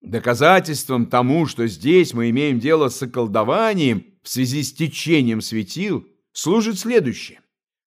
Доказательством тому, что здесь мы имеем дело с околдованием в связи с течением светил, служит следующее.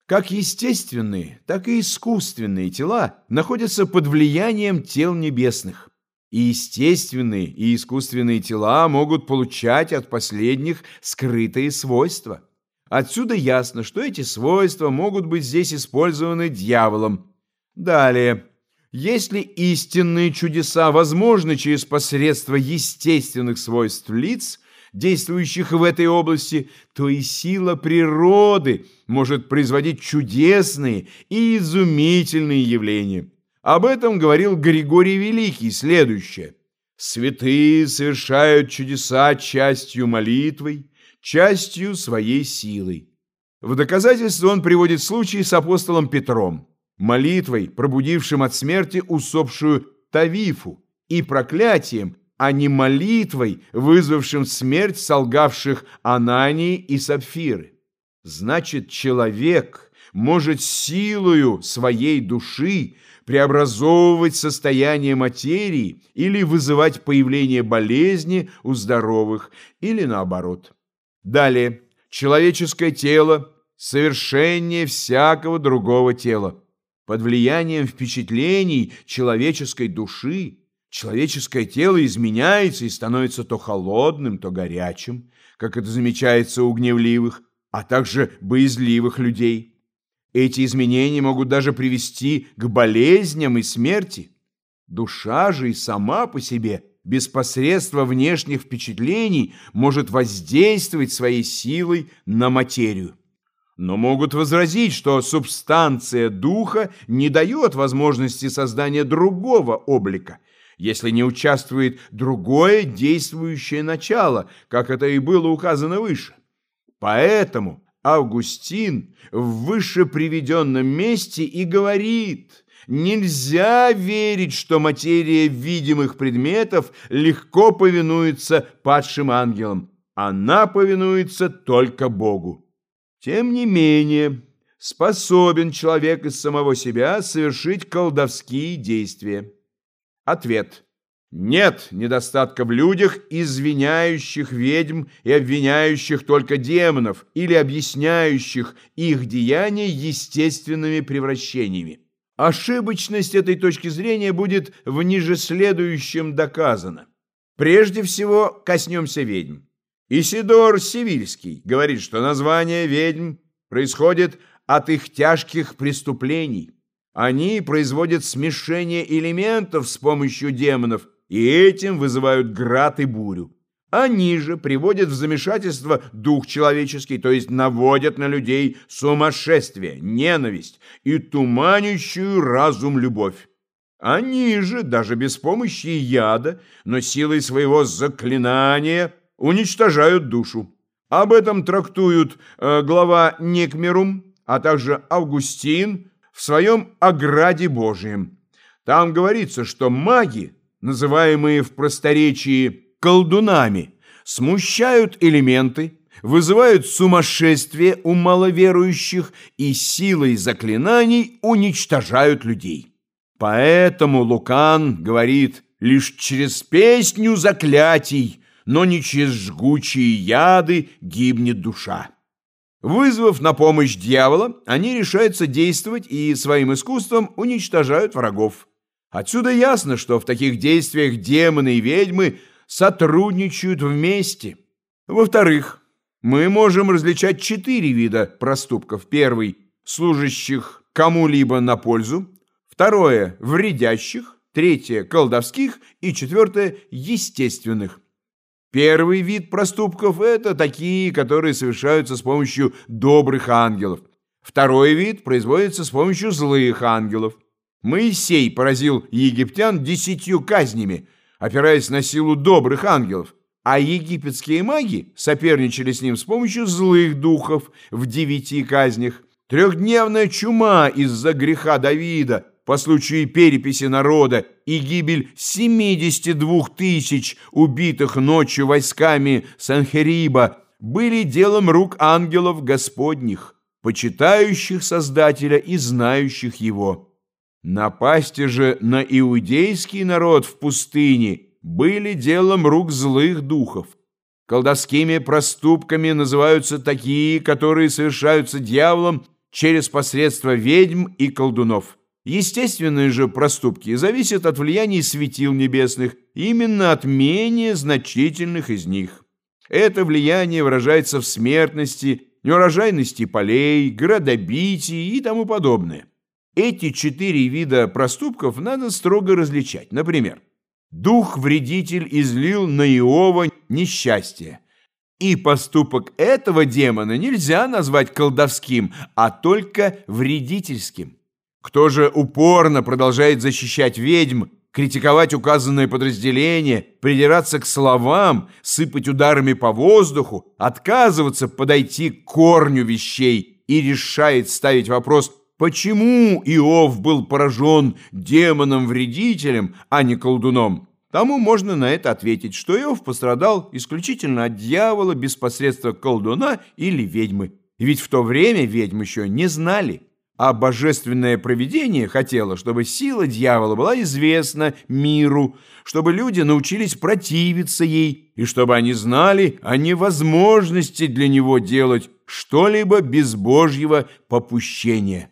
Как естественные, так и искусственные тела находятся под влиянием тел небесных. И естественные, и искусственные тела могут получать от последних скрытые свойства. Отсюда ясно, что эти свойства могут быть здесь использованы дьяволом. Далее. Если истинные чудеса возможны через посредство естественных свойств лиц, действующих в этой области, то и сила природы может производить чудесные и изумительные явления. Об этом говорил Григорий Великий следующее. «Святые совершают чудеса частью молитвой, частью своей силой». В доказательство он приводит случай с апостолом Петром, молитвой, пробудившим от смерти усопшую Тавифу, и проклятием, а не молитвой, вызвавшим смерть солгавших Анании и Сапфиры. Значит, человек может силою своей души преобразовывать состояние материи или вызывать появление болезни у здоровых, или наоборот. Далее, человеческое тело совершеннее всякого другого тела. Под влиянием впечатлений человеческой души человеческое тело изменяется и становится то холодным, то горячим, как это замечается у гневливых, а также боязливых людей. Эти изменения могут даже привести к болезням и смерти. Душа же и сама по себе, без посредства внешних впечатлений, может воздействовать своей силой на материю. Но могут возразить, что субстанция духа не дает возможности создания другого облика, если не участвует другое действующее начало, как это и было указано выше. Поэтому Августин в выше приведенном месте и говорит, нельзя верить, что материя видимых предметов легко повинуется падшим ангелам. Она повинуется только Богу. Тем не менее, способен человек из самого себя совершить колдовские действия. Ответ. Нет недостатка в людях, извиняющих ведьм и обвиняющих только демонов или объясняющих их деяния естественными превращениями. Ошибочность этой точки зрения будет в ниже следующем доказана. Прежде всего коснемся ведьм. Исидор Сивильский говорит, что название ведьм происходит от их тяжких преступлений. Они производят смешение элементов с помощью демонов и этим вызывают град и бурю. Они же приводят в замешательство дух человеческий, то есть наводят на людей сумасшествие, ненависть и туманящую разум любовь. Они же, даже без помощи яда, но силой своего заклинания уничтожают душу. Об этом трактуют э, глава Некмерум, а также Августин в своем «Ограде Божием». Там говорится, что маги – называемые в просторечии колдунами, смущают элементы, вызывают сумасшествие у маловерующих и силой заклинаний уничтожают людей. Поэтому Лукан говорит лишь через песню заклятий, но не через жгучие яды гибнет душа. Вызвав на помощь дьявола, они решаются действовать и своим искусством уничтожают врагов. Отсюда ясно, что в таких действиях демоны и ведьмы сотрудничают вместе. Во-вторых, мы можем различать четыре вида проступков. Первый – служащих кому-либо на пользу. Второе – вредящих. Третье – колдовских. И четвертое – естественных. Первый вид проступков – это такие, которые совершаются с помощью добрых ангелов. Второй вид производится с помощью злых ангелов. Моисей поразил египтян десятью казнями, опираясь на силу добрых ангелов, а египетские маги соперничали с ним с помощью злых духов в девяти казнях. Трехдневная чума из-за греха Давида по случаю переписи народа и гибель 72 тысяч убитых ночью войсками Санхериба были делом рук ангелов Господних, почитающих Создателя и знающих Его. Напасти же на иудейский народ в пустыне были делом рук злых духов. Колдовскими проступками называются такие, которые совершаются дьяволом через посредство ведьм и колдунов. Естественные же проступки зависят от влияния светил небесных, именно от менее значительных из них. Это влияние выражается в смертности, неурожайности полей, градобитии и тому подобное. Эти четыре вида проступков надо строго различать. Например, дух-вредитель излил на Иова несчастье. И поступок этого демона нельзя назвать колдовским, а только вредительским. Кто же упорно продолжает защищать ведьм, критиковать указанное подразделение, придираться к словам, сыпать ударами по воздуху, отказываться подойти к корню вещей и решает ставить вопрос Почему Иов был поражен демоном-вредителем, а не колдуном? Тому можно на это ответить, что Иов пострадал исключительно от дьявола без посредства колдуна или ведьмы. Ведь в то время ведьм еще не знали. А божественное провидение хотело, чтобы сила дьявола была известна миру, чтобы люди научились противиться ей, и чтобы они знали о невозможности для него делать что-либо без Божьего попущения.